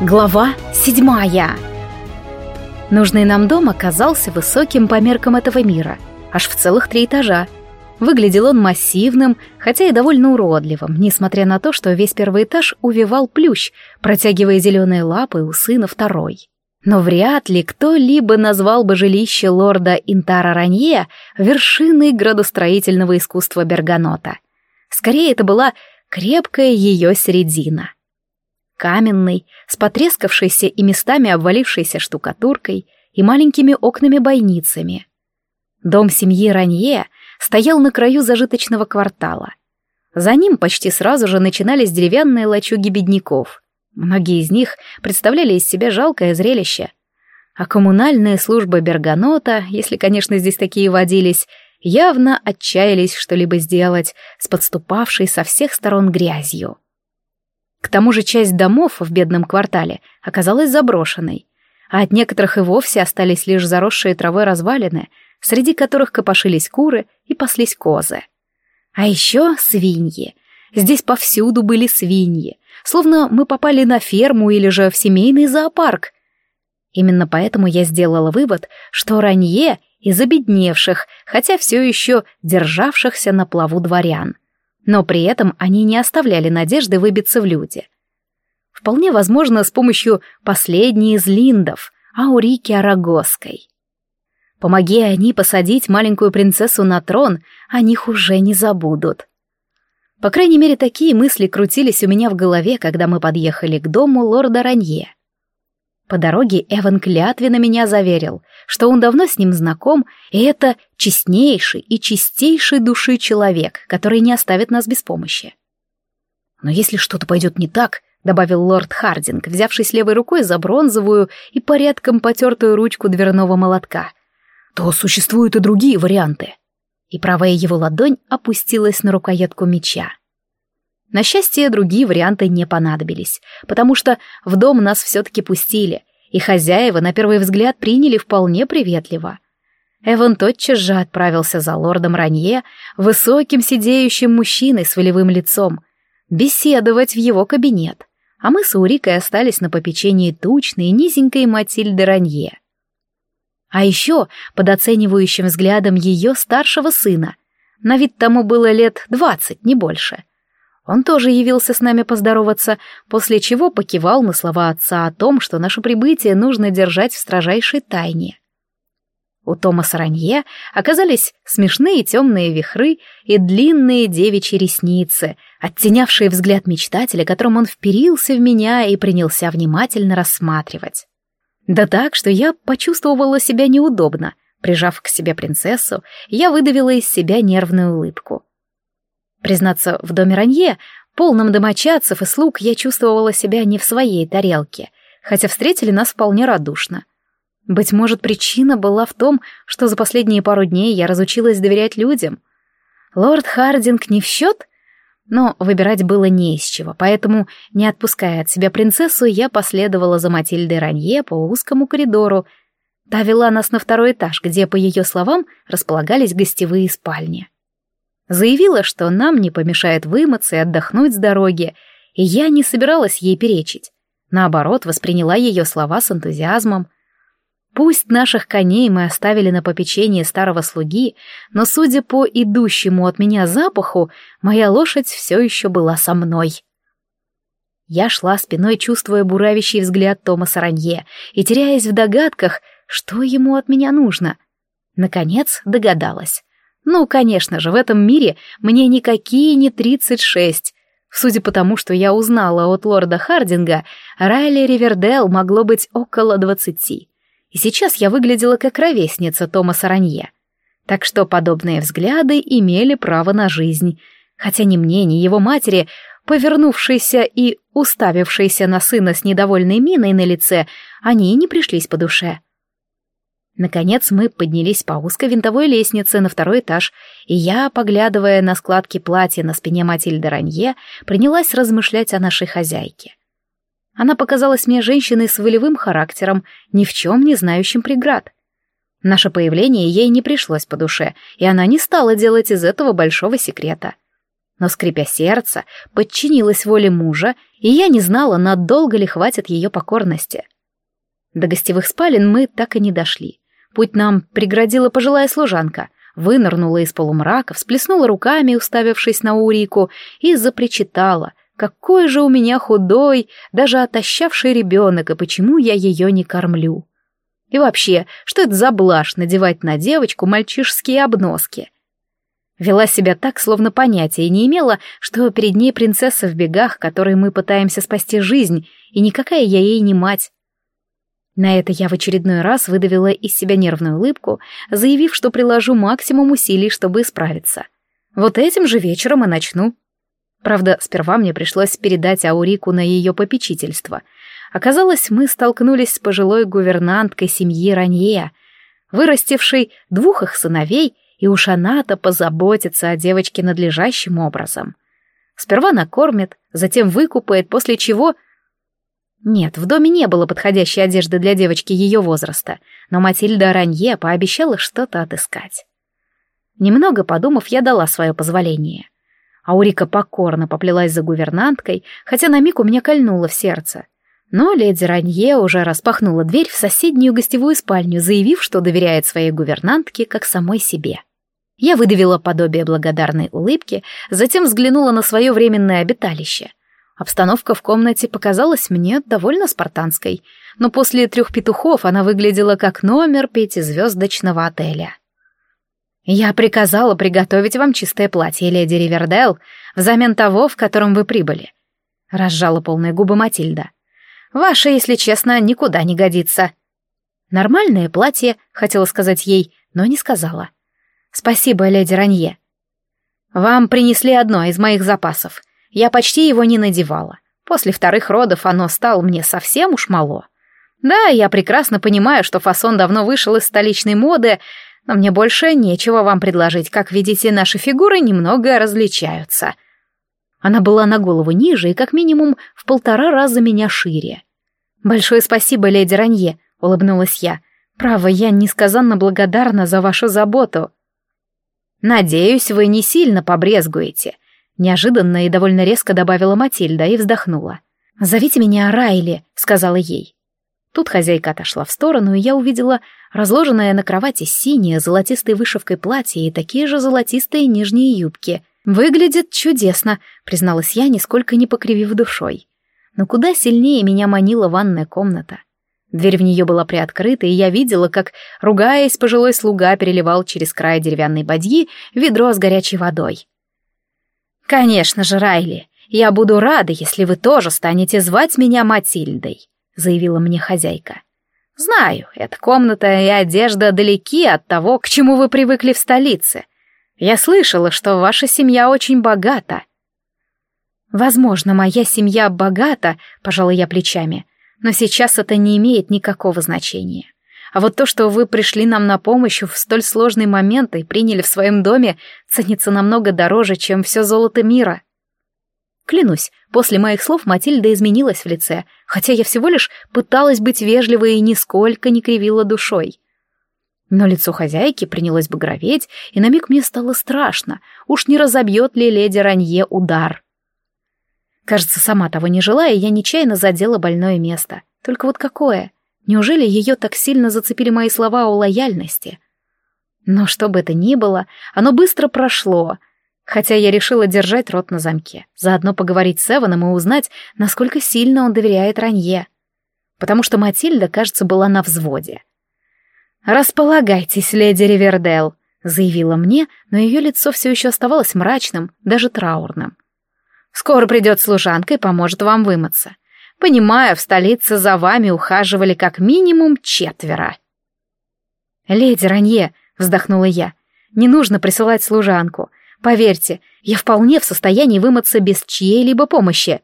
Глава седьмая Нужный нам дом оказался высоким по меркам этого мира, аж в целых три этажа. Выглядел он массивным, хотя и довольно уродливым, несмотря на то, что весь первый этаж увивал плющ, протягивая зеленые лапы у сына второй. Но вряд ли кто-либо назвал бы жилище лорда Интара Ранье вершиной градостроительного искусства Берганота. Скорее, это была крепкая ее середина — каменный, с потрескавшейся и местами обвалившейся штукатуркой и маленькими окнами-бойницами. Дом семьи Ранье стоял на краю зажиточного квартала. За ним почти сразу же начинались деревянные лачуги бедняков. Многие из них представляли из себя жалкое зрелище. А коммунальная служба Берганота, если, конечно, здесь такие водились, явно отчаялись что-либо сделать с подступавшей со всех сторон грязью. К тому же часть домов в бедном квартале оказалась заброшенной, а от некоторых и вовсе остались лишь заросшие травой развалины, среди которых копошились куры и паслись козы. А еще свиньи. Здесь повсюду были свиньи, словно мы попали на ферму или же в семейный зоопарк. Именно поэтому я сделала вывод, что ранье из обедневших, хотя все еще державшихся на плаву дворян — но при этом они не оставляли надежды выбиться в люди. Вполне возможно, с помощью последней из линдов, Аурики Арагосской. Помоги они посадить маленькую принцессу на трон, о них уже не забудут. По крайней мере, такие мысли крутились у меня в голове, когда мы подъехали к дому лорда Ранье. По дороге Эван клятвенно меня заверил, что он давно с ним знаком, и это честнейший и чистейший души человек, который не оставит нас без помощи. «Но если что-то пойдет не так», — добавил лорд Хардинг, взявшись левой рукой за бронзовую и порядком потертую ручку дверного молотка, «то существуют и другие варианты». И правая его ладонь опустилась на рукоятку меча. На счастье, другие варианты не понадобились, потому что в дом нас все-таки пустили, и хозяева на первый взгляд приняли вполне приветливо. Эван тотчас же отправился за лордом Ранье, высоким сидеющим мужчиной с волевым лицом, беседовать в его кабинет, а мы с Урикой остались на попечении тучной и низенькой Матильды Ранье. А еще под оценивающим взглядом ее старшего сына, на вид тому было лет двадцать, не больше — он тоже явился с нами поздороваться, после чего покивал на слова отца о том, что наше прибытие нужно держать в строжайшей тайне. У Томаса Ранье оказались смешные темные вихры и длинные девичьи ресницы, оттенявшие взгляд мечтателя, которым он вперился в меня и принялся внимательно рассматривать. Да так, что я почувствовала себя неудобно. Прижав к себе принцессу, я выдавила из себя нервную улыбку. Признаться, в доме Ранье, полном домочадцев и слуг, я чувствовала себя не в своей тарелке, хотя встретили нас вполне радушно. Быть может, причина была в том, что за последние пару дней я разучилась доверять людям. Лорд Хардинг не в счет? Но выбирать было не из чего, поэтому, не отпуская от себя принцессу, я последовала за Матильдой Ранье по узкому коридору. Та вела нас на второй этаж, где, по ее словам, располагались гостевые спальни. Заявила, что нам не помешает вымыться и отдохнуть с дороги, и я не собиралась ей перечить. Наоборот, восприняла ее слова с энтузиазмом. Пусть наших коней мы оставили на попечение старого слуги, но, судя по идущему от меня запаху, моя лошадь все еще была со мной. Я шла спиной, чувствуя буравящий взгляд Томаса Ранье и теряясь в догадках, что ему от меня нужно. Наконец догадалась. Ну, конечно же, в этом мире мне никакие не 36. Судя по тому, что я узнала от лорда Хардинга, Райли Ривердейл могло быть около 20. И сейчас я выглядела как ровесница Томаса Ранье. Так что подобные взгляды имели право на жизнь. Хотя ни мне, ни его матери, повернувшейся и уставившейся на сына с недовольной миной на лице, они и не пришлись по душе. Наконец мы поднялись по узкой винтовой лестнице на второй этаж, и я, поглядывая на складки платья на спине Матильды Ранье, принялась размышлять о нашей хозяйке. Она показалась мне женщиной с волевым характером, ни в чем не знающим преград. Наше появление ей не пришлось по душе, и она не стала делать из этого большого секрета. Но, скрипя сердце, подчинилась воле мужа, и я не знала, надолго ли хватит ее покорности. До гостевых спален мы так и не дошли. Путь нам преградила пожилая служанка, вынырнула из полумрака, всплеснула руками, уставившись на Урику, и запричитала, какой же у меня худой, даже отощавший ребенок, и почему я ее не кормлю. И вообще, что это за блажь надевать на девочку мальчишские обноски? Вела себя так, словно понятия не имела, что перед ней принцесса в бегах, которой мы пытаемся спасти жизнь, и никакая я ей не мать. На это я в очередной раз выдавила из себя нервную улыбку, заявив, что приложу максимум усилий, чтобы исправиться. Вот этим же вечером и начну. Правда, сперва мне пришлось передать Аурику на ее попечительство. Оказалось, мы столкнулись с пожилой гувернанткой семьи Ранье, вырастившей двух их сыновей, и уж она-то позаботится о девочке надлежащим образом. Сперва накормит, затем выкупает, после чего нет, в доме не было подходящей одежды для девочки ее возраста, но Матильда Ранье пообещала что-то отыскать. Немного подумав, я дала свое позволение. Аурика покорно поплелась за гувернанткой, хотя на миг у меня кольнуло в сердце. Но леди Ранье уже распахнула дверь в соседнюю гостевую спальню, заявив, что доверяет своей гувернантке как самой себе. Я выдавила подобие благодарной улыбки, затем взглянула на свое временное обиталище — Обстановка в комнате показалась мне довольно спартанской, но после трех петухов она выглядела как номер пятизвездочного отеля. «Я приказала приготовить вам чистое платье, леди Ривердейл, взамен того, в котором вы прибыли», — разжала полные губы Матильда. «Ваше, если честно, никуда не годится». «Нормальное платье», — хотела сказать ей, но не сказала. «Спасибо, леди Ранье. Вам принесли одно из моих запасов — я почти его не надевала. После вторых родов оно стало мне совсем уж мало. Да, я прекрасно понимаю, что фасон давно вышел из столичной моды, но мне больше нечего вам предложить. Как видите, наши фигуры немного различаются. Она была на голову ниже и как минимум в полтора раза меня шире. «Большое спасибо, леди Ранье», — улыбнулась я. «Право, я несказанно благодарна за вашу заботу». «Надеюсь, вы не сильно побрезгуете. Неожиданно и довольно резко добавила Матильда и вздохнула. «Зовите меня Райли», — сказала ей. Тут хозяйка отошла в сторону, и я увидела разложенное на кровати синее золотистой вышивкой платье и такие же золотистые нижние юбки. «Выглядит чудесно», — призналась я, нисколько не покривив душой. Но куда сильнее меня манила ванная комната. Дверь в нее была приоткрыта, и я видела, как, ругаясь, пожилой слуга переливал через край деревянной бадьи ведро с горячей водой. «Конечно же, Райли, я буду рада, если вы тоже станете звать меня Матильдой», — заявила мне хозяйка. «Знаю, эта комната и одежда далеки от того, к чему вы привыкли в столице. Я слышала, что ваша семья очень богата». «Возможно, моя семья богата», — пожала я плечами, «но сейчас это не имеет никакого значения. А вот то, что вы пришли нам на помощь в столь сложный момент и приняли в своем доме, ценится намного дороже, чем все золото мира. Клянусь, после моих слов Матильда изменилась в лице, хотя я всего лишь пыталась быть вежливой и нисколько не кривила душой. Но лицо хозяйки принялось багроветь, и на миг мне стало страшно, уж не разобьет ли леди Ранье удар. Кажется, сама того не желая, я нечаянно задела больное место. Только вот какое? Неужели ее так сильно зацепили мои слова о лояльности? Но что бы это ни было, оно быстро прошло, хотя я решила держать рот на замке, заодно поговорить с Эваном и узнать, насколько сильно он доверяет Ранье. Потому что Матильда, кажется, была на взводе. «Располагайтесь, леди Ривердейл», — заявила мне, но ее лицо все еще оставалось мрачным, даже траурным. «Скоро придет служанка и поможет вам вымыться. Понимаю, в столице за вами ухаживали как минимум четверо. «Леди Ранье», — вздохнула я, — «не нужно присылать служанку. Поверьте, я вполне в состоянии вымыться без чьей-либо помощи».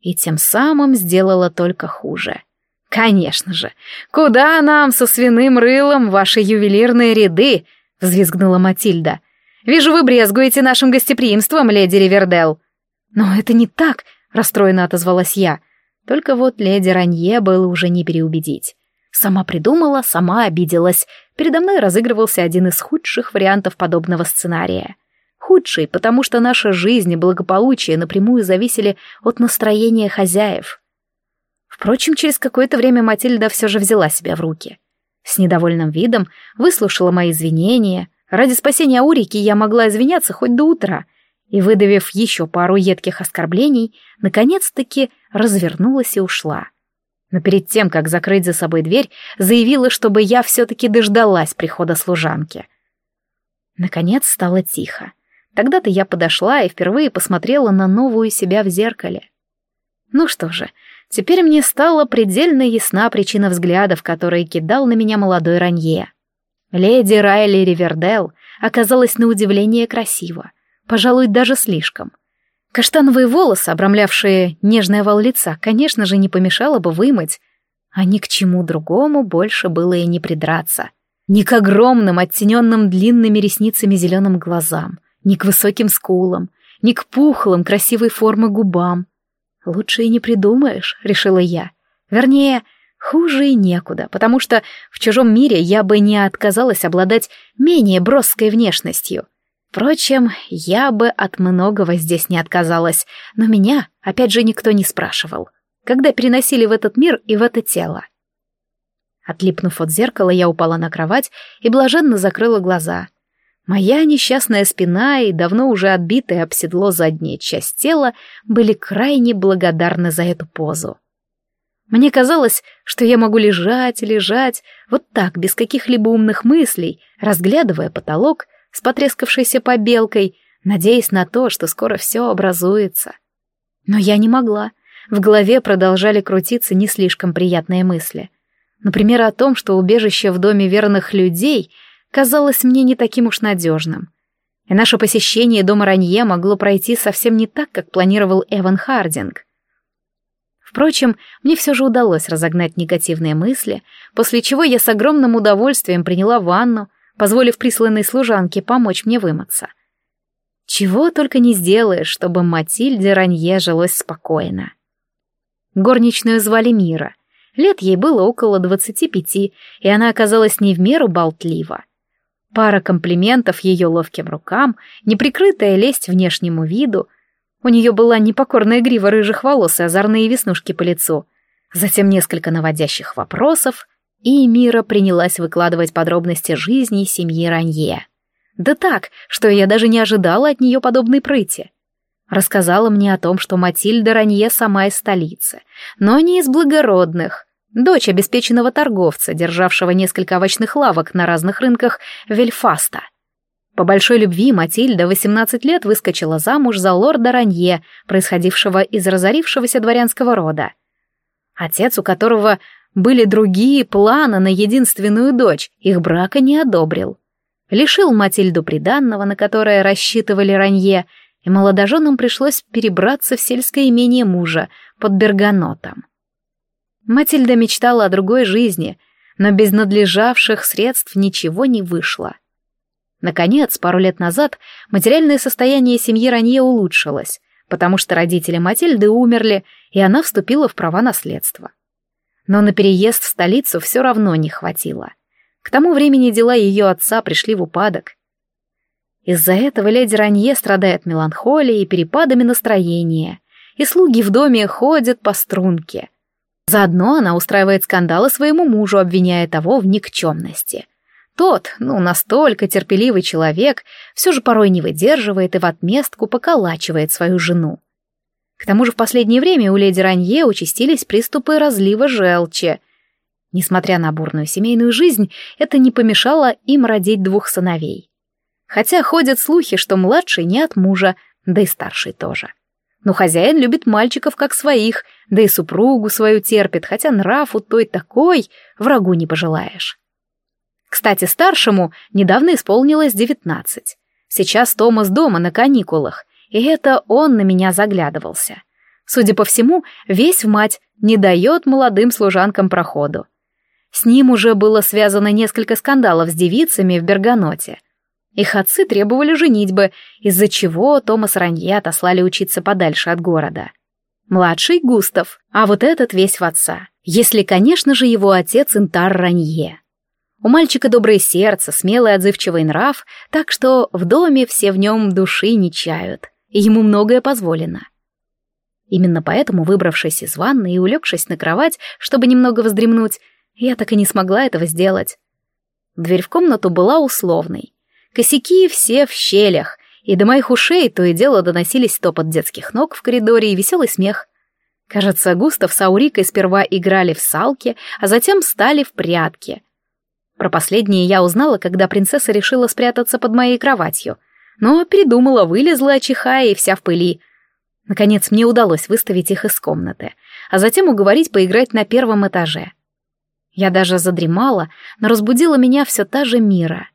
И тем самым сделала только хуже. «Конечно же! Куда нам со свиным рылом ваши ювелирные ряды?» — взвизгнула Матильда. «Вижу, вы брезгуете нашим гостеприимством, леди Ривердел». «Но это не так», — расстроенно отозвалась я. Только вот леди Ранье было уже не переубедить. Сама придумала, сама обиделась. передо мной разыгрывался один из худших вариантов подобного сценария. Худший, потому что наша жизнь и благополучие напрямую зависели от настроения хозяев. Впрочем, через какое-то время Матильда все же взяла себя в руки. С недовольным видом выслушала мои извинения. Ради спасения Урики я могла извиняться хоть до утра. И, выдавив еще пару едких оскорблений, наконец-таки развернулась и ушла. Но перед тем, как закрыть за собой дверь, заявила, чтобы я все-таки дождалась прихода служанки. Наконец стало тихо. Тогда-то я подошла и впервые посмотрела на новую себя в зеркале. Ну что же, теперь мне стала предельно ясна причина взглядов, которые кидал на меня молодой Ранье. Леди Райли Ривердел оказалась на удивление красива, пожалуй, даже слишком. Каштановые волосы, обрамлявшие нежный овал лица, конечно же, не помешало бы вымыть, а ни к чему другому больше было и не придраться. Ни к огромным, оттененным длинными ресницами зеленым глазам, ни к высоким скулам, ни к пухлым, красивой формы губам. Лучше и не придумаешь, решила я. Вернее, хуже и некуда, потому что в чужом мире я бы не отказалась обладать менее броской внешностью — Впрочем, я бы от многого здесь не отказалась, но меня, опять же, никто не спрашивал, когда переносили в этот мир и в это тело. Отлипнув от зеркала, я упала на кровать и блаженно закрыла глаза. Моя несчастная спина и давно уже отбитая об седло задняя часть тела были крайне благодарны за эту позу. Мне казалось, что я могу лежать лежать, вот так, без каких-либо умных мыслей, разглядывая потолок, с потрескавшейся побелкой, надеясь на то, что скоро все образуется. Но я не могла. В голове продолжали крутиться не слишком приятные мысли. Например, о том, что убежище в доме верных людей казалось мне не таким уж надежным. И наше посещение дома Ранье могло пройти совсем не так, как планировал Эван Хардинг. Впрочем, мне все же удалось разогнать негативные мысли, после чего я с огромным удовольствием приняла ванну, позволив присланной служанке помочь мне вымыться. Чего только не сделаешь, чтобы Матильде Ранье жилось спокойно. Горничную звали Мира. Лет ей было около двадцати пяти, и она оказалась не в меру болтлива. Пара комплиментов ее ловким рукам, неприкрытая лесть внешнему виду. У нее была непокорная грива рыжих волос и озорные веснушки по лицу. Затем несколько наводящих вопросов, и Мира принялась выкладывать подробности жизни семьи Ранье. Да так, что я даже не ожидала от нее подобной прыти. Рассказала мне о том, что Матильда Ранье сама из столицы, но не из благородных. Дочь обеспеченного торговца, державшего несколько овощных лавок на разных рынках Вельфаста. По большой любви Матильда 18 лет выскочила замуж за лорда Ранье, происходившего из разорившегося дворянского рода. Отец, у которого были другие планы на единственную дочь, их брака не одобрил. Лишил Матильду приданного, на которое рассчитывали Ранье, и молодоженам пришлось перебраться в сельское имение мужа под Берганотом. Матильда мечтала о другой жизни, но без надлежавших средств ничего не вышло. Наконец, пару лет назад материальное состояние семьи Ранье улучшилось, потому что родители Матильды умерли, и она вступила в права наследства но на переезд в столицу все равно не хватило. К тому времени дела ее отца пришли в упадок. Из-за этого леди Ранье страдает меланхолией и перепадами настроения, и слуги в доме ходят по струнке. Заодно она устраивает скандалы своему мужу, обвиняя того в никчемности. Тот, ну, настолько терпеливый человек, все же порой не выдерживает и в отместку поколачивает свою жену. К тому же в последнее время у леди Ранье участились приступы разлива желчи. Несмотря на бурную семейную жизнь, это не помешало им родить двух сыновей. Хотя ходят слухи, что младший не от мужа, да и старший тоже. Но хозяин любит мальчиков как своих, да и супругу свою терпит, хотя нрав у той такой, врагу не пожелаешь. Кстати, старшему недавно исполнилось девятнадцать. Сейчас Томас дома на каникулах, и это он на меня заглядывался. Судя по всему, весь в мать не дает молодым служанкам проходу. С ним уже было связано несколько скандалов с девицами в Берганоте. Их отцы требовали женитьбы, из-за чего Томас Ранье отослали учиться подальше от города. Младший — Густав, а вот этот весь в отца. Если, конечно же, его отец Интар Ранье. У мальчика доброе сердце, смелый отзывчивый нрав, так что в доме все в нем души не чают, и ему многое позволено. Именно поэтому, выбравшись из ванны и улегшись на кровать, чтобы немного вздремнуть, я так и не смогла этого сделать. Дверь в комнату была условной. Косяки все в щелях, и до моих ушей то и дело доносились топот детских ног в коридоре и веселый смех. Кажется, Густав с Аурикой сперва играли в салки, а затем стали в прятки. Про последнее я узнала, когда принцесса решила спрятаться под моей кроватью. Но передумала, вылезла, чихая и вся в пыли. Наконец мне удалось выставить их из комнаты, а затем уговорить поиграть на первом этаже. Я даже задремала, но разбудила меня все та же Мира.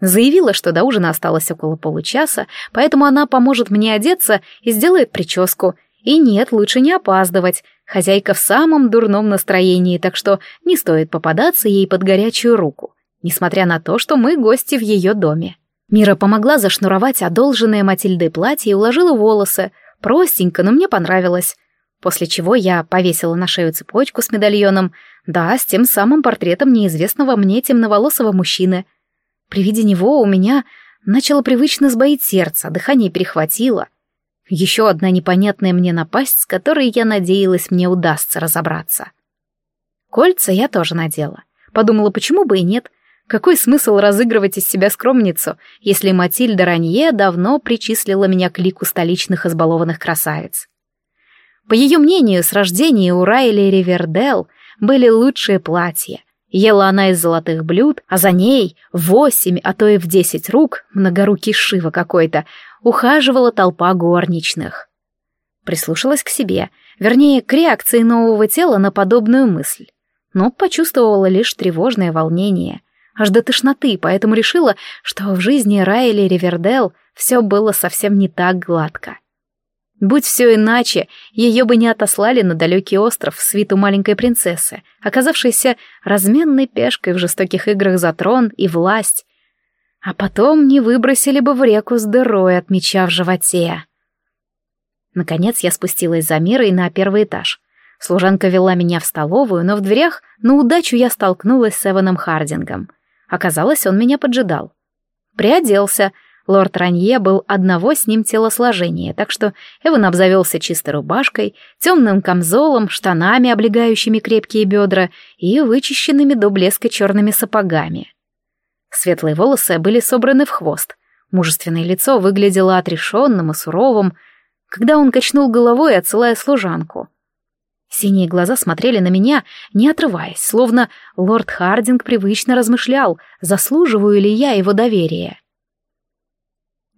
Заявила, что до ужина осталось около получаса, поэтому она поможет мне одеться и сделает прическу. И нет, лучше не опаздывать. Хозяйка в самом дурном настроении, так что не стоит попадаться ей под горячую руку, несмотря на то, что мы гости в ее доме. Мира помогла зашнуровать одолженное Матильдой платье и уложила волосы, Простенько, но мне понравилось. После чего я повесила на шею цепочку с медальоном, да, с тем самым портретом неизвестного мне темноволосого мужчины. При виде него у меня начало привычно сбоить сердце, дыхание перехватило. Еще одна непонятная мне напасть, с которой я надеялась мне удастся разобраться. Кольца я тоже надела. Подумала, почему бы и нет. Какой смысл разыгрывать из себя скромницу, если Матильда Ранье давно причислила меня к лику столичных избалованных красавиц? По ее мнению, с рождения у Райли Ривердел были лучшие платья. Ела она из золотых блюд, а за ней восемь, а то и в десять рук, многорукий Шива какой-то, ухаживала толпа горничных. Прислушалась к себе, вернее, к реакции нового тела на подобную мысль, но почувствовала лишь тревожное волнение — аж до тошноты, поэтому решила, что в жизни Райли Ривердел все было совсем не так гладко. Будь все иначе, ее бы не отослали на далекий остров в свиту маленькой принцессы, оказавшейся разменной пешкой в жестоких играх за трон и власть, а потом не выбросили бы в реку с дырой от меча в животе. Наконец я спустилась за мирой на первый этаж. Служанка вела меня в столовую, но в дверях на удачу я столкнулась с Эваном Хардингом — Оказалось, он меня поджидал. Приоделся. Лорд Ранье был одного с ним телосложения, так что Эван обзавелся чистой рубашкой, темным камзолом, штанами, облегающими крепкие бедра и вычищенными до блеска черными сапогами. Светлые волосы были собраны в хвост. Мужественное лицо выглядело отрешенным и суровым, когда он качнул головой, отсылая служанку — Синие глаза смотрели на меня, не отрываясь, словно лорд Хардинг привычно размышлял, заслуживаю ли я его доверия.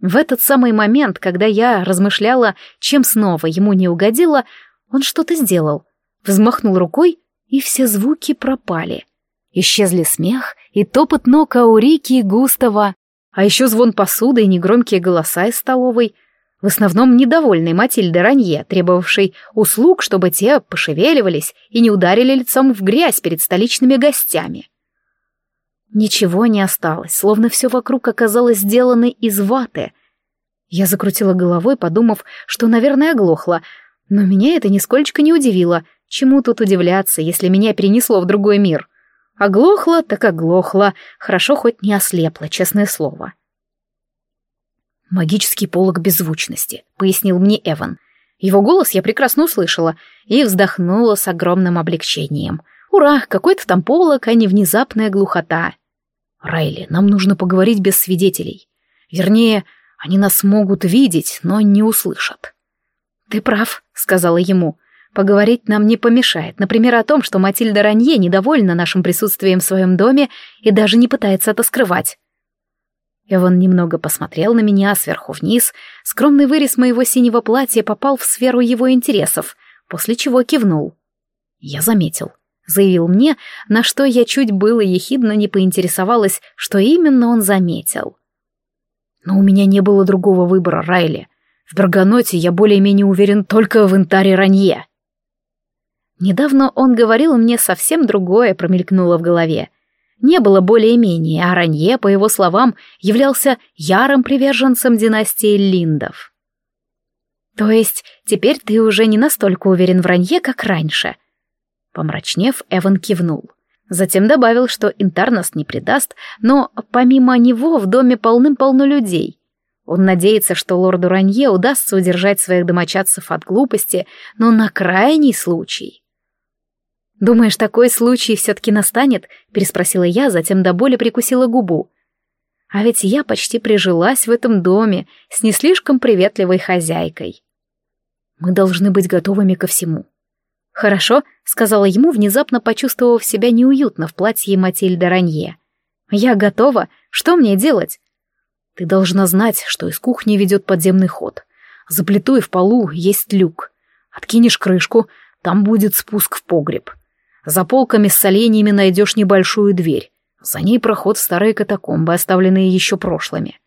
В этот самый момент, когда я размышляла, чем снова ему не угодило, он что-то сделал, взмахнул рукой, и все звуки пропали. Исчезли смех и топот ног Аурики и Густава, а еще звон посуды и негромкие голоса из столовой — в основном недовольной Матильды Ранье, требовавшей услуг, чтобы те пошевеливались и не ударили лицом в грязь перед столичными гостями. Ничего не осталось, словно все вокруг оказалось сделано из ваты. Я закрутила головой, подумав, что, наверное, оглохла, но меня это нисколько не удивило. Чему тут удивляться, если меня перенесло в другой мир? Оглохла, так оглохла, хорошо хоть не ослепла, честное слово. — «Магический полог беззвучности», — пояснил мне Эван. Его голос я прекрасно услышала и вздохнула с огромным облегчением. «Ура, какой-то там полог, а не внезапная глухота». «Райли, нам нужно поговорить без свидетелей. Вернее, они нас могут видеть, но не услышат». «Ты прав», — сказала ему. «Поговорить нам не помешает. Например, о том, что Матильда Ранье недовольна нашим присутствием в своем доме и даже не пытается это скрывать. Эван немного посмотрел на меня сверху вниз, скромный вырез моего синего платья попал в сферу его интересов, после чего кивнул. «Я заметил», — заявил мне, на что я чуть было ехидно не поинтересовалась, что именно он заметил. «Но у меня не было другого выбора, Райли. В Барганоте я более-менее уверен только в Интаре Ранье». Недавно он говорил мне совсем другое, промелькнуло в голове — не было более-менее, а Ранье, по его словам, являлся ярым приверженцем династии Линдов. «То есть теперь ты уже не настолько уверен в Ранье, как раньше?» Помрачнев, Эван кивнул. Затем добавил, что Интар нас не предаст, но помимо него в доме полным-полно людей. Он надеется, что лорду Ранье удастся удержать своих домочадцев от глупости, но на крайний случай. «Думаешь, такой случай все-таки настанет?» — переспросила я, затем до боли прикусила губу. А ведь я почти прижилась в этом доме с не слишком приветливой хозяйкой. Мы должны быть готовыми ко всему. «Хорошо», — сказала ему, внезапно почувствовав себя неуютно в платье Матильды Ранье. «Я готова. Что мне делать?» Ты должна знать, что из кухни ведет подземный ход. За плитой в полу есть люк. Откинешь крышку, там будет спуск в погреб. За полками с соленьями найдешь небольшую дверь. За ней проход в старые катакомбы, оставленные еще прошлыми.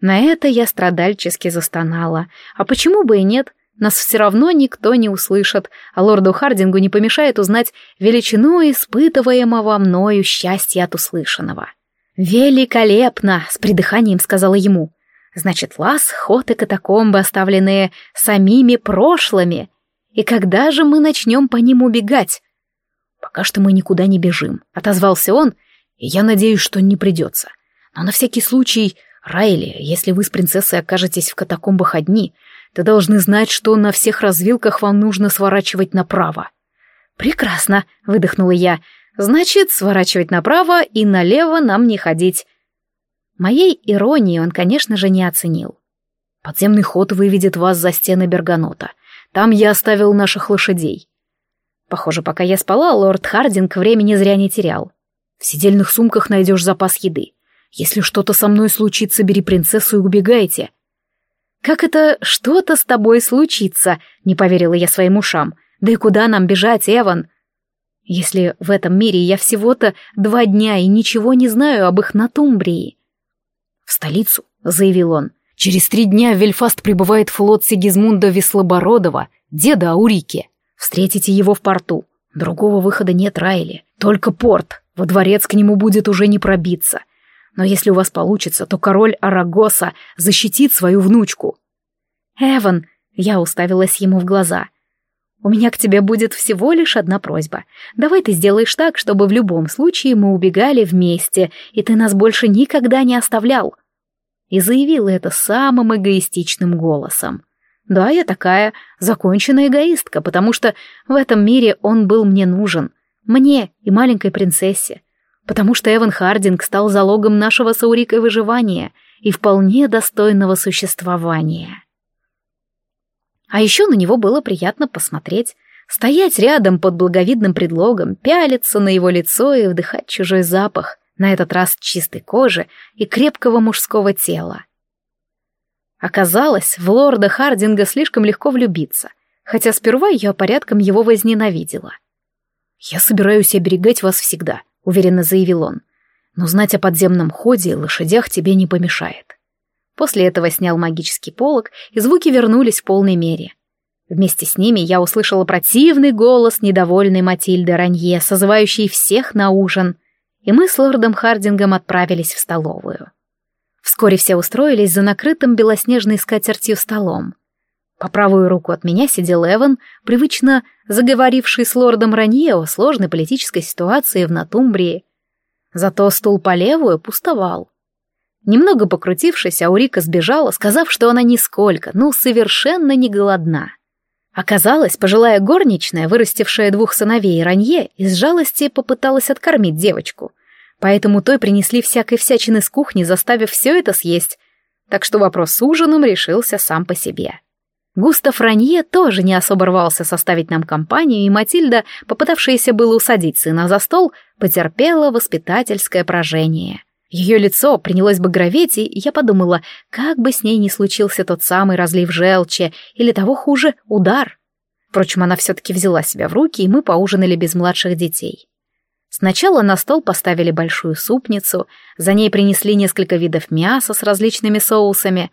На это я страдальчески застонала. А почему бы и нет? Нас все равно никто не услышит, а лорду Хардингу не помешает узнать величину испытываемого мною счастья от услышанного. «Великолепно!» — с придыханием сказала ему. «Значит, лаз, ход и катакомбы, оставленные самими прошлыми. И когда же мы начнем по ним убегать?» «Пока что мы никуда не бежим», — отозвался он, «и я надеюсь, что не придется. Но на всякий случай, Райли, если вы с принцессой окажетесь в катакомбах одни, то должны знать, что на всех развилках вам нужно сворачивать направо». «Прекрасно», — выдохнула я, — Значит, сворачивать направо и налево нам не ходить. Моей иронии он, конечно же, не оценил. Подземный ход выведет вас за стены Берганота. Там я оставил наших лошадей. Похоже, пока я спала, лорд Хардинг времени зря не терял. В сидельных сумках найдешь запас еды. Если что-то со мной случится, бери принцессу и убегайте. Как это что-то с тобой случится? Не поверила я своим ушам. Да и куда нам бежать, Эван? Если в этом мире я всего-то два дня и ничего не знаю об их Натумбрии. «В столицу», — заявил он. «Через три дня в Вельфаст прибывает флот Сигизмунда Веслобородова, деда Аурики. Встретите его в порту. Другого выхода нет, Райли. Только порт. Во дворец к нему будет уже не пробиться. Но если у вас получится, то король Арагоса защитит свою внучку». «Эван», — я уставилась ему в глаза — у меня к тебе будет всего лишь одна просьба. Давай ты сделаешь так, чтобы в любом случае мы убегали вместе, и ты нас больше никогда не оставлял. И заявила это самым эгоистичным голосом. Да, я такая законченная эгоистка, потому что в этом мире он был мне нужен. Мне и маленькой принцессе. Потому что Эван Хардинг стал залогом нашего с Аурикой выживания и вполне достойного существования. А еще на него было приятно посмотреть, стоять рядом под благовидным предлогом, пялиться на его лицо и вдыхать чужой запах, на этот раз чистой кожи и крепкого мужского тела. Оказалось, в лорда Хардинга слишком легко влюбиться, хотя сперва я порядком его возненавидела. «Я собираюсь оберегать вас всегда», — уверенно заявил он, «но знать о подземном ходе и лошадях тебе не помешает». После этого снял магический полог, и звуки вернулись в полной мере. Вместе с ними я услышала противный голос недовольной Матильды Ранье, созывающей всех на ужин, и мы с лордом Хардингом отправились в столовую. Вскоре все устроились за накрытым белоснежной скатертью столом. По правую руку от меня сидел Эван, привычно заговоривший с лордом Ранье о сложной политической ситуации в Натумбрии. Зато стул по левую пустовал. Немного покрутившись, Аурика сбежала, сказав, что она нисколько, ну, совершенно не голодна. Оказалось, пожилая горничная, вырастившая двух сыновей Ранье, из жалости попыталась откормить девочку. Поэтому той принесли всякой всячины с кухни, заставив все это съесть. Так что вопрос с ужином решился сам по себе. Густав Ранье тоже не особо рвался составить нам компанию, и Матильда, попытавшаяся было усадить сына за стол, потерпела воспитательское поражение. Ее лицо принялось бы гроветь, и я подумала, как бы с ней не случился тот самый разлив желчи, или того хуже, удар. Впрочем, она все-таки взяла себя в руки, и мы поужинали без младших детей. Сначала на стол поставили большую супницу, за ней принесли несколько видов мяса с различными соусами.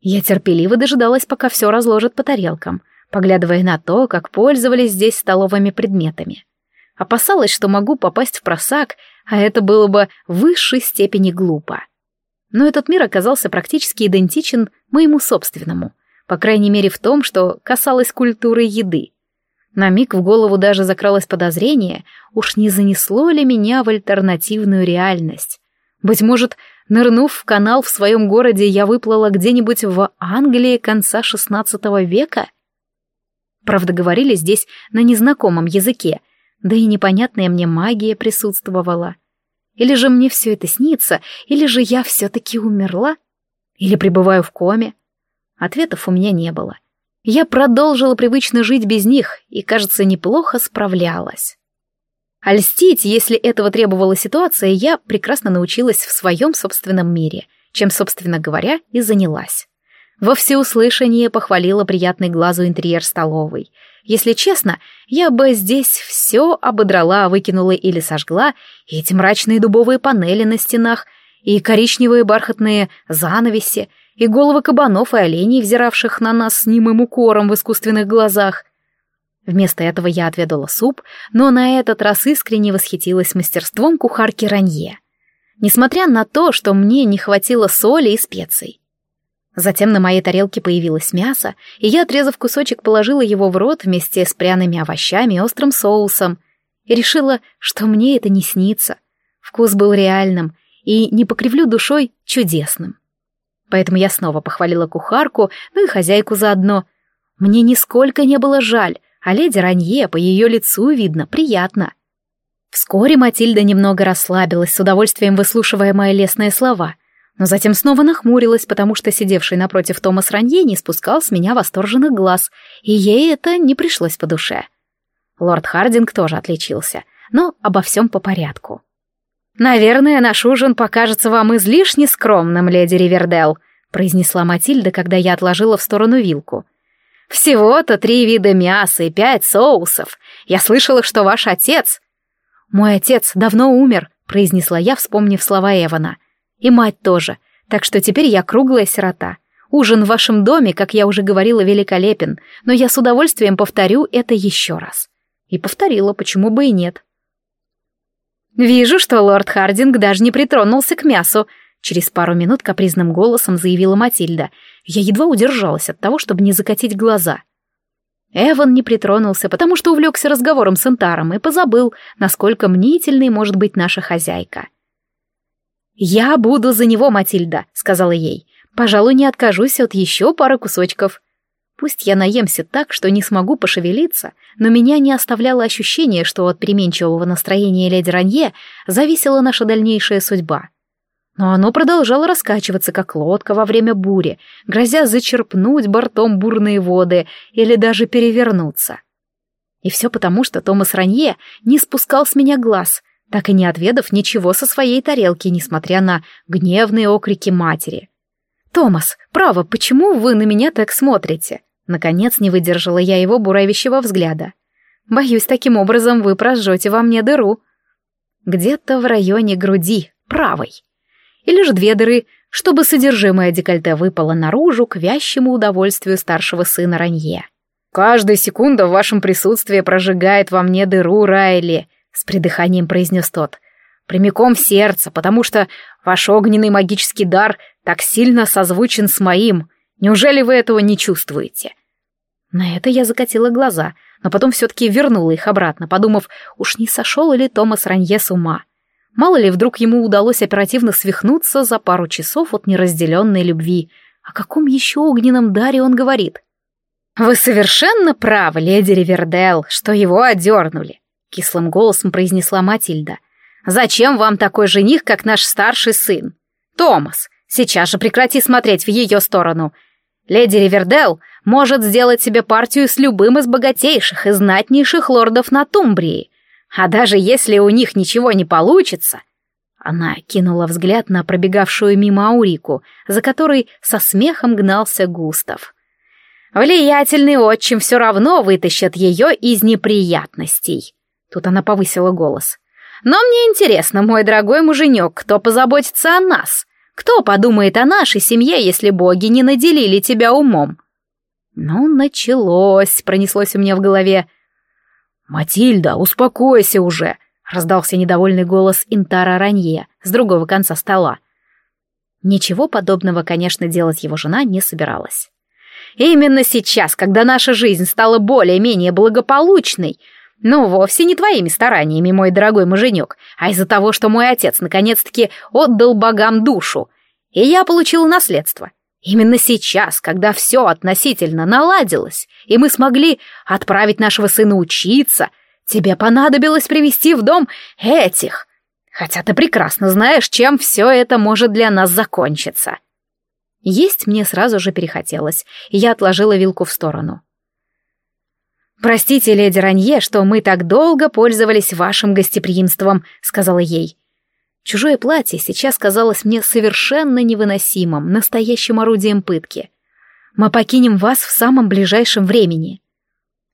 Я терпеливо дожидалась, пока все разложат по тарелкам, поглядывая на то, как пользовались здесь столовыми предметами. Опасалась, что могу попасть в просак, а это было бы в высшей степени глупо. Но этот мир оказался практически идентичен моему собственному, по крайней мере в том, что касалось культуры еды. На миг в голову даже закралось подозрение, уж не занесло ли меня в альтернативную реальность. Быть может, нырнув в канал в своем городе, я выплыла где-нибудь в Англии конца XVI века? Правда, говорили здесь на незнакомом языке, да и непонятная мне магия присутствовала. Или же мне все это снится, или же я все-таки умерла? Или пребываю в коме? Ответов у меня не было. Я продолжила привычно жить без них и, кажется, неплохо справлялась. А льстить, если этого требовала ситуация, я прекрасно научилась в своем собственном мире, чем, собственно говоря, и занялась. Во всеуслышание похвалила приятный глазу интерьер столовой. Если честно, я бы здесь все ободрала, выкинула или сожгла, и эти мрачные дубовые панели на стенах, и коричневые бархатные занавеси, и головы кабанов и оленей, взиравших на нас с немым укором в искусственных глазах. Вместо этого я отведала суп, но на этот раз искренне восхитилась мастерством кухарки Ранье. Несмотря на то, что мне не хватило соли и специй. Затем на моей тарелке появилось мясо, и я, отрезав кусочек, положила его в рот вместе с пряными овощами и острым соусом. И решила, что мне это не снится. Вкус был реальным, и, не покривлю душой, чудесным. Поэтому я снова похвалила кухарку, ну и хозяйку заодно. Мне нисколько не было жаль, а леди Ранье по ее лицу видно приятно. Вскоре Матильда немного расслабилась, с удовольствием выслушивая мои лестные слова — но затем снова нахмурилась, потому что сидевший напротив Томас Ранье не спускал с меня восторженных глаз, и ей это не пришлось по душе. Лорд Хардинг тоже отличился, но обо всем по порядку. «Наверное, наш ужин покажется вам излишне скромным, леди Ривердел», произнесла Матильда, когда я отложила в сторону вилку. «Всего-то три вида мяса и пять соусов. Я слышала, что ваш отец...» «Мой отец давно умер», произнесла я, вспомнив слова Эвана — и мать тоже. Так что теперь я круглая сирота. Ужин в вашем доме, как я уже говорила, великолепен, но я с удовольствием повторю это еще раз. И повторила, почему бы и нет. «Вижу, что лорд Хардинг даже не притронулся к мясу», через пару минут капризным голосом заявила Матильда. Я едва удержалась от того, чтобы не закатить глаза. Эван не притронулся, потому что увлекся разговором с Интаром и позабыл, насколько мнительной может быть наша хозяйка. «Я буду за него, Матильда», — сказала ей. «Пожалуй, не откажусь от еще пары кусочков». Пусть я наемся так, что не смогу пошевелиться, но меня не оставляло ощущение, что от переменчивого настроения леди Ранье зависела наша дальнейшая судьба. Но оно продолжало раскачиваться, как лодка во время бури, грозя зачерпнуть бортом бурные воды или даже перевернуться. И все потому, что Томас Ранье не спускал с меня глаз, так и не отведав ничего со своей тарелки, несмотря на гневные окрики матери. «Томас, право, почему вы на меня так смотрите?» Наконец не выдержала я его буравящего взгляда. «Боюсь, таким образом вы прожжете во мне дыру». Где-то в районе груди, правой. Или же две дыры, чтобы содержимое декольте выпало наружу к вящему удовольствию старшего сына Ранье. «Каждая секунда в вашем присутствии прожигает во мне дыру, Райли», с придыханием произнес тот. Прямиком в сердце, потому что ваш огненный магический дар так сильно созвучен с моим. Неужели вы этого не чувствуете? На это я закатила глаза, но потом все-таки вернула их обратно, подумав, уж не сошел ли Томас Ранье с ума. Мало ли, вдруг ему удалось оперативно свихнуться за пару часов от неразделенной любви. О каком еще огненном даре он говорит? «Вы совершенно правы, леди Ривердел, что его одернули. — кислым голосом произнесла Матильда. «Зачем вам такой жених, как наш старший сын? Томас, сейчас же прекрати смотреть в ее сторону. Леди Ривердел может сделать себе партию с любым из богатейших и знатнейших лордов на Тумбрии. А даже если у них ничего не получится...» Она кинула взгляд на пробегавшую мимо Аурику, за которой со смехом гнался Густав. «Влиятельный отчим все равно вытащит ее из неприятностей». Тут она повысила голос. «Но мне интересно, мой дорогой муженек, кто позаботится о нас? Кто подумает о нашей семье, если боги не наделили тебя умом?» «Ну, началось», — пронеслось у меня в голове. «Матильда, успокойся уже», — раздался недовольный голос Интара Ранье с другого конца стола. Ничего подобного, конечно, делать его жена не собиралась. Именно сейчас, когда наша жизнь стала более-менее благополучной, ну, вовсе не твоими стараниями, мой дорогой муженек, а из-за того, что мой отец наконец-таки отдал богам душу, и я получила наследство. Именно сейчас, когда все относительно наладилось, и мы смогли отправить нашего сына учиться, тебе понадобилось привести в дом этих. Хотя ты прекрасно знаешь, чем все это может для нас закончиться. Есть мне сразу же перехотелось, и я отложила вилку в сторону. «Простите, леди Ранье, что мы так долго пользовались вашим гостеприимством», — сказала ей. Чужое платье сейчас казалось мне совершенно невыносимым, настоящим орудием пытки. Мы покинем вас в самом ближайшем времени.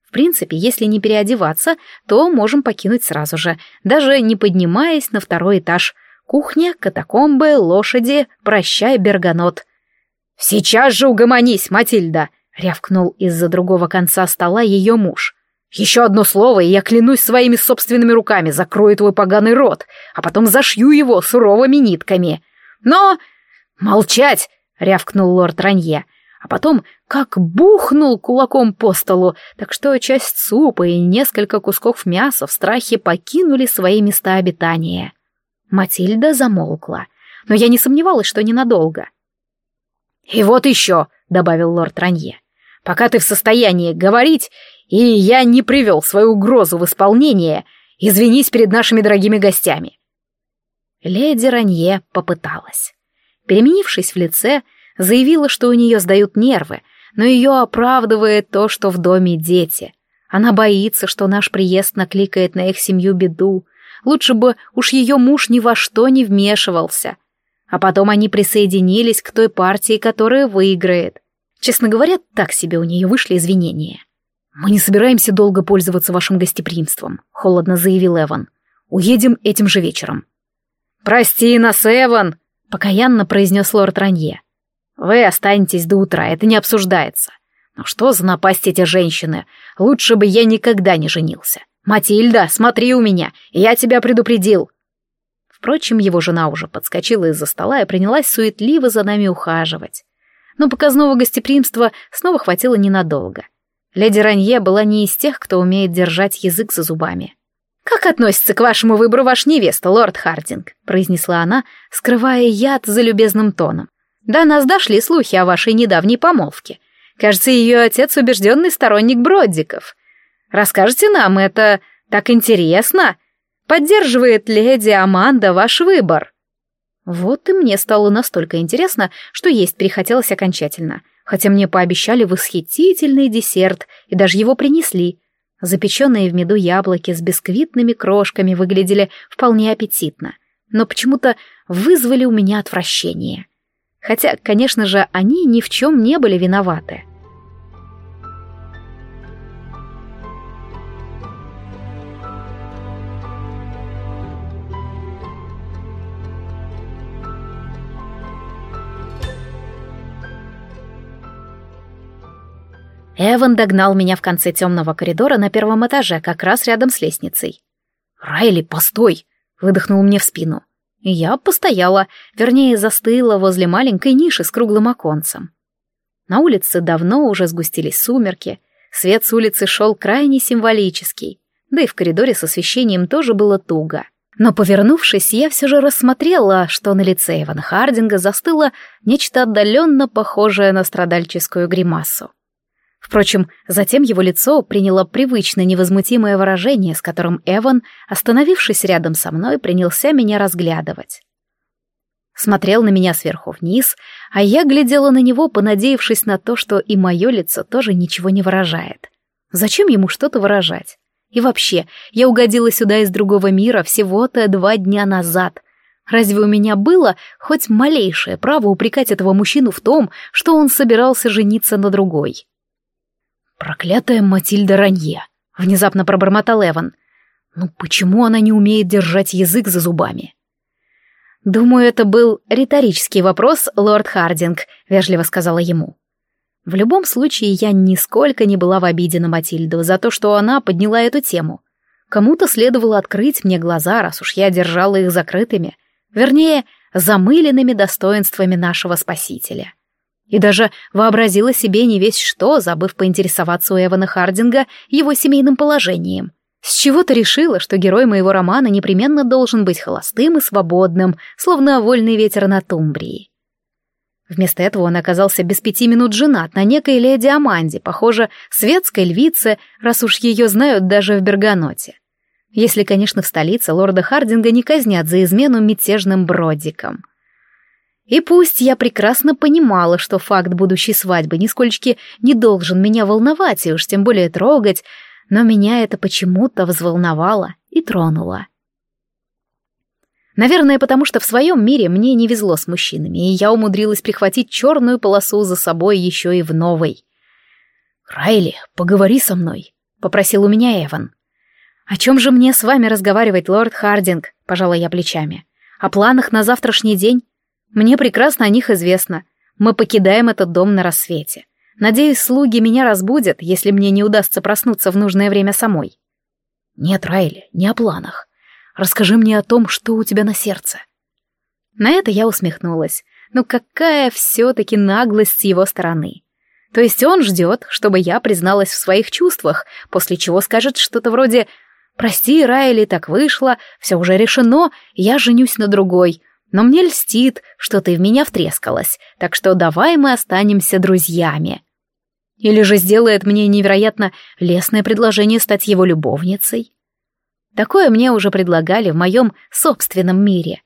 В принципе, если не переодеваться, то можем покинуть сразу же, даже не поднимаясь на второй этаж. Кухня, катакомбы, лошади, прощай, берганот. «Сейчас же угомонись, Матильда!» — рявкнул из-за другого конца стола ее муж. «Еще одно слово, и я клянусь своими собственными руками, закрою твой поганый рот, а потом зашью его суровыми нитками. Но...» «Молчать!» — рявкнул лорд Ранье, а потом как бухнул кулаком по столу, так что часть супа и несколько кусков мяса в страхе покинули свои места обитания. Матильда замолкла, но я не сомневалась, что ненадолго. «И вот еще», — добавил лорд Ранье, — «пока ты в состоянии говорить, и я не привел свою угрозу в исполнение, извинись перед нашими дорогими гостями». Леди Ранье попыталась. Переменившись в лице, заявила, что у нее сдают нервы, но ее оправдывает то, что в доме дети. Она боится, что наш приезд накликает на их семью беду. Лучше бы уж ее муж ни во что не вмешивался. А потом они присоединились к той партии, которая выиграет. Честно говоря, так себе у нее вышли извинения. «Мы не собираемся долго пользоваться вашим гостеприимством», — холодно заявил Эван. «Уедем этим же вечером». «Прости нас, Эван», — покаянно произнес лорд Ранье. «Вы останетесь до утра, это не обсуждается. Но что за напасть эти женщины? Лучше бы я никогда не женился. Матильда, смотри у меня, я тебя предупредил». Впрочем, его жена уже подскочила из-за стола и принялась суетливо за нами ухаживать. Но показного гостеприимства снова хватило ненадолго. Леди Ранье была не из тех, кто умеет держать язык за зубами. «Как относится к вашему выбору ваш невеста, лорд Хардинг?» — произнесла она, скрывая яд за любезным тоном. «До нас дошли слухи о вашей недавней помолвке. Кажется, ее отец убежденный сторонник Броддиков. Расскажите нам, это так интересно!» Поддерживает леди Аманда ваш выбор?» Вот и мне стало настолько интересно, что есть перехотелось окончательно, хотя мне пообещали восхитительный десерт и даже его принесли. Запеченные в меду яблоки с бисквитными крошками выглядели вполне аппетитно, но почему-то вызвали у меня отвращение. Хотя, конечно же, они ни в чем не были виноваты. Эван догнал меня в конце темного коридора на первом этаже, как раз рядом с лестницей. «Райли, постой!» — выдохнул мне в спину. Я постояла, вернее, застыла возле маленькой ниши с круглым оконцем. На улице давно уже сгустились сумерки, свет с улицы шел крайне символический, да и в коридоре с освещением тоже было туго. Но, повернувшись, я все же рассмотрела, что на лице Ивана Хардинга застыло нечто отдаленно похожее на страдальческую гримасу. Впрочем, затем его лицо приняло привычно невозмутимое выражение, с которым Эван, остановившись рядом со мной, принялся меня разглядывать. Смотрел на меня сверху вниз, а я глядела на него, понадеявшись на то, что и мое лицо тоже ничего не выражает. Зачем ему что-то выражать? И вообще, я угодила сюда из другого мира всего-то два дня назад. Разве у меня было хоть малейшее право упрекать этого мужчину в том, что он собирался жениться на другой? «Проклятая Матильда Ранье!» — внезапно пробормотал Эван. «Ну почему она не умеет держать язык за зубами?» «Думаю, это был риторический вопрос, лорд Хардинг», — вежливо сказала ему. В любом случае, я нисколько не была в обиде на Матильду за то, что она подняла эту тему. Кому-то следовало открыть мне глаза, раз уж я держала их закрытыми. Вернее, замыленными достоинствами нашего спасителя. И даже вообразила себе не весь что, забыв поинтересоваться у Эвана Хардинга его семейным положением. С чего-то решила, что герой моего романа непременно должен быть холостым и свободным, словно вольный ветер на Тумбрии. Вместо этого он оказался без пяти минут женат на некой леди Аманде, похоже, светской львице, раз уж ее знают даже в Берганоте. Если, конечно, в столице лорда Хардинга не казнят за измену мятежным бродиком. И пусть я прекрасно понимала, что факт будущей свадьбы нисколько не должен меня волновать и уж тем более трогать, но меня это почему-то взволновало и тронуло. Наверное, потому что в своем мире мне не везло с мужчинами, и я умудрилась прихватить черную полосу за собой еще и в новой. «Райли, поговори со мной», — попросил у меня Эван. «О чем же мне с вами разговаривать, лорд Хардинг?» — пожала я плечами. «О планах на завтрашний день? Мне прекрасно о них известно. Мы покидаем этот дом на рассвете. Надеюсь, слуги меня разбудят, если мне не удастся проснуться в нужное время самой». «Нет, Райли, не о планах. Расскажи мне о том, что у тебя на сердце». На это я усмехнулась. Ну какая все-таки наглость с его стороны. То есть он ждет, чтобы я призналась в своих чувствах, после чего скажет что-то вроде «Прости, Райли, так вышло, все уже решено, я женюсь на другой, но мне льстит, что ты в меня втрескалась, так что давай мы останемся друзьями». Или же сделает мне невероятно лестное предложение стать его любовницей. Такое мне уже предлагали в моем собственном мире.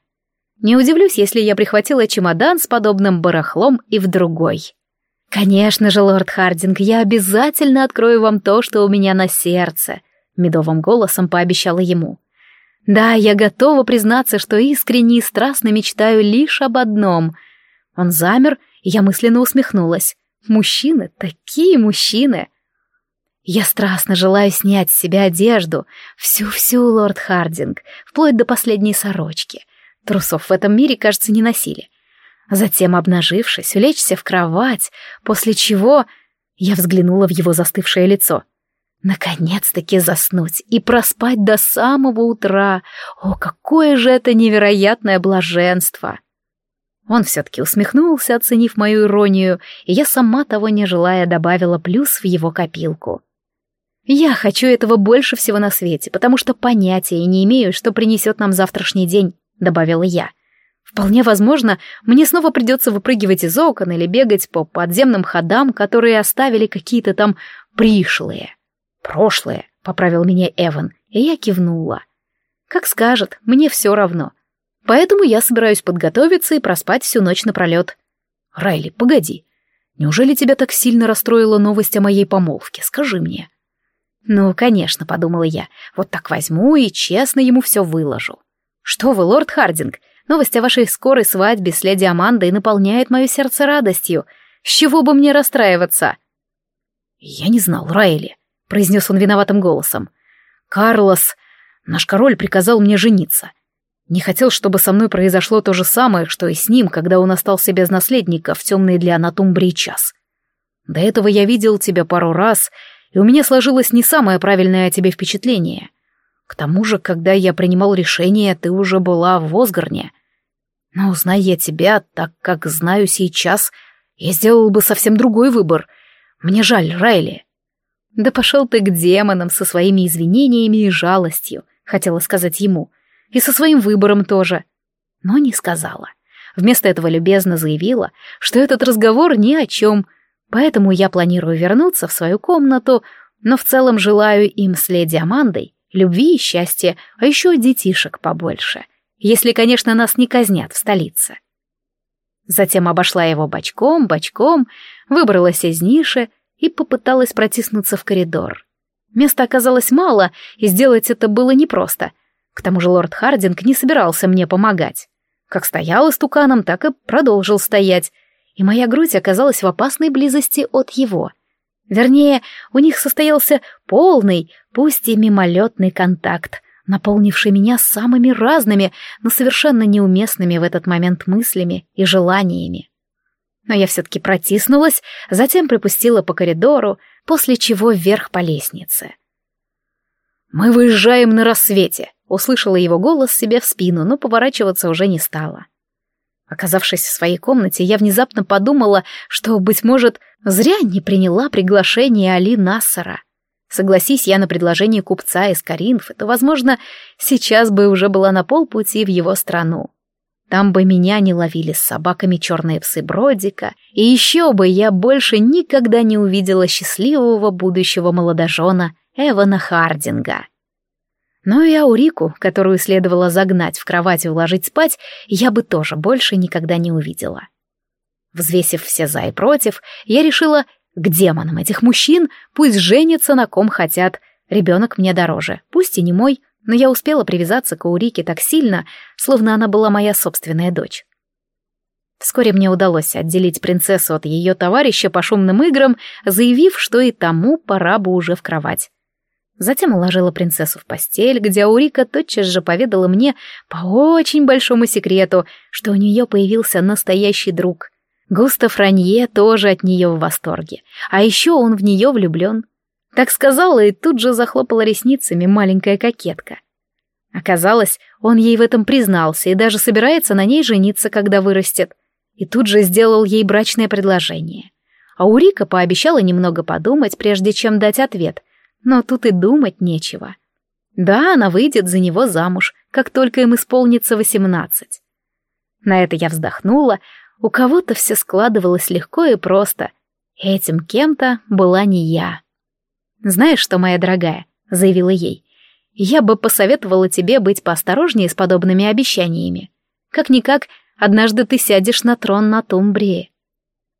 Не удивлюсь, если я прихватила чемодан с подобным барахлом и в другой. Конечно же, лорд Хардинг, я обязательно открою вам то, что у меня на сердце, медовым голосом пообещала ему. Да, я готова признаться, что искренне и страстно мечтаю лишь об одном. Он замер, и я мысленно усмехнулась. Мужчины, такие мужчины. Я страстно желаю снять с себя одежду, всю-всю, лорд Хардинг, вплоть до последней сорочки. Трусов в этом мире, кажется, не носили. Затем, обнажившись, улечься в кровать, после чего я взглянула в его застывшее лицо. Наконец-таки заснуть и проспать до самого утра. О, какое же это невероятное блаженство! Он все-таки усмехнулся, оценив мою иронию, и я сама того не желая добавила плюс в его копилку. Я хочу этого больше всего на свете, потому что понятия не имею, что принесет нам завтрашний день, добавила я. Вполне возможно, мне снова придется выпрыгивать из окон или бегать по подземным ходам, которые оставили какие-то там пришлые. Прошлое, поправил меня Эван, и я кивнула. Как скажет, мне все равно. Поэтому я собираюсь подготовиться и проспать всю ночь напролет. Райли, погоди. Неужели тебя так сильно расстроила новость о моей помолвке? Скажи мне. «Ну, конечно», — подумала я, — «вот так возьму и честно ему все выложу». «Что вы, лорд Хардинг, новость о вашей скорой свадьбе с леди Амандой наполняет мое сердце радостью. С чего бы мне расстраиваться?» «Я не знал, Райли», — произнес он виноватым голосом. «Карлос, наш король приказал мне жениться. Не хотел, чтобы со мной произошло то же самое, что и с ним, когда он остался без наследника в темный для Анатумбрии час. До этого я видел тебя пару раз и у меня сложилось не самое правильное о тебе впечатление. К тому же, когда я принимал решение, ты уже была в Осгарне. Но узнай я тебя, так как знаю сейчас, я сделал бы совсем другой выбор. Мне жаль, Райли. Да пошел ты к демонам со своими извинениями и жалостью, хотела сказать ему, и со своим выбором тоже. Но не сказала. Вместо этого любезно заявила, что этот разговор ни о чем — Поэтому я планирую вернуться в свою комнату, но в целом желаю им с леди Амандой любви и счастья, а еще детишек побольше, если, конечно, нас не казнят в столице. Затем обошла его бочком, бочком, выбралась из ниши и попыталась протиснуться в коридор. Места оказалось мало, и сделать это было непросто. К тому же лорд Хардинг не собирался мне помогать. Как стоял истуканом, так и продолжил стоять, и моя грудь оказалась в опасной близости от его. Вернее, у них состоялся полный, пусть и мимолетный контакт, наполнивший меня самыми разными, но совершенно неуместными в этот момент мыслями и желаниями. Но я все-таки протиснулась, затем припустила по коридору, после чего вверх по лестнице. «Мы выезжаем на рассвете», — услышала его голос себе в спину, но поворачиваться уже не стала. Оказавшись в своей комнате, я внезапно подумала, что, быть может, зря не приняла приглашение Али Нассара. Согласись я на предложение купца из Каринфа, то, возможно, сейчас бы уже была на полпути в его страну. Там бы меня не ловили с собаками черные псы Бродика, и еще бы я больше никогда не увидела счастливого будущего молодожена Эвана Хардинга. Но и Аурику, которую следовало загнать в кровать и уложить спать, я бы тоже больше никогда не увидела. Взвесив все за и против, я решила, к демонам этих мужчин, пусть женятся на ком хотят, ребенок мне дороже, пусть и не мой, но я успела привязаться к Аурике так сильно, словно она была моя собственная дочь. Вскоре мне удалось отделить принцессу от ее товарища по шумным играм, заявив, что и тому пора бы уже в кровать. Затем уложила принцессу в постель, где Аурика тотчас же поведала мне по очень большому секрету, что у нее появился настоящий друг. Густав Ранье тоже от нее в восторге, а еще он в нее влюблен. Так сказала и тут же захлопала ресницами маленькая кокетка. Оказалось, он ей в этом признался и даже собирается на ней жениться, когда вырастет. И тут же сделал ей брачное предложение. А Урика пообещала немного подумать, прежде чем дать ответ, но тут и думать нечего. Да, она выйдет за него замуж, как только им исполнится восемнадцать. На это я вздохнула, у кого-то все складывалось легко и просто. Этим кем-то была не я. «Знаешь что, моя дорогая», — заявила ей, — «я бы посоветовала тебе быть поосторожнее с подобными обещаниями. Как-никак, однажды ты сядешь на трон на Тумбрии.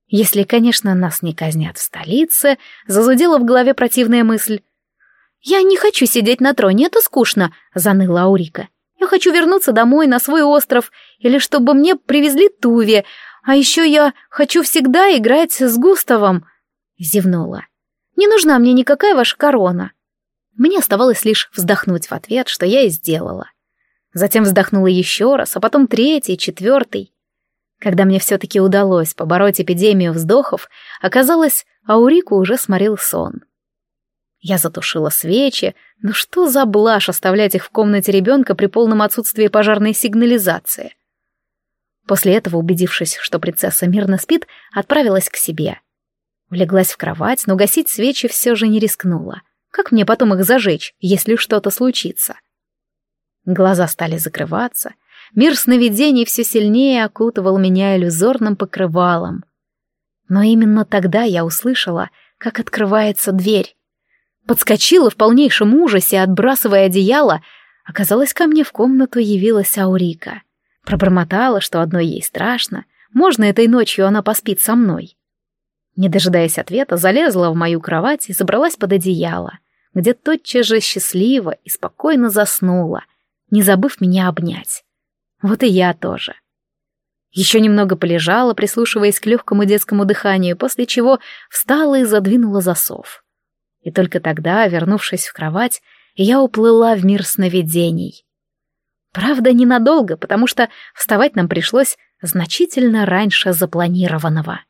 Если, конечно, нас не казнят в столице, зазудела в голове противная мысль. «Я не хочу сидеть на троне, это скучно», — заныла Аурика. «Я хочу вернуться домой, на свой остров, или чтобы мне привезли Туви, а еще я хочу всегда играть с Густавом», — зевнула. Не нужна мне никакая ваша корона. Мне оставалось лишь вздохнуть в ответ, что я и сделала. Затем вздохнула еще раз, а потом третий, четвертый. Когда мне все-таки удалось побороть эпидемию вздохов, оказалось, Аурику уже сморил сон. Я затушила свечи, но что за блажь оставлять их в комнате ребенка при полном отсутствии пожарной сигнализации? После этого, убедившись, что принцесса мирно спит, отправилась к себе. Влеглась в кровать, но гасить свечи все же не рискнула. Как мне потом их зажечь, если что-то случится? Глаза стали закрываться. Мир сновидений все сильнее окутывал меня иллюзорным покрывалом. Но именно тогда я услышала, как открывается дверь. Подскочила в полнейшем ужасе, отбрасывая одеяло. Оказалось, ко мне в комнату явилась Аурика. Пробормотала, что одной ей страшно. Можно этой ночью она поспит со мной. Не дожидаясь ответа, залезла в мою кровать и забралась под одеяло, где тотчас же счастливо и спокойно заснула, не забыв меня обнять. Вот и я тоже. Еще немного полежала, прислушиваясь к легкому детскому дыханию, после чего встала и задвинула засов. И только тогда, вернувшись в кровать, я уплыла в мир сновидений. Правда, ненадолго, потому что вставать нам пришлось значительно раньше запланированного.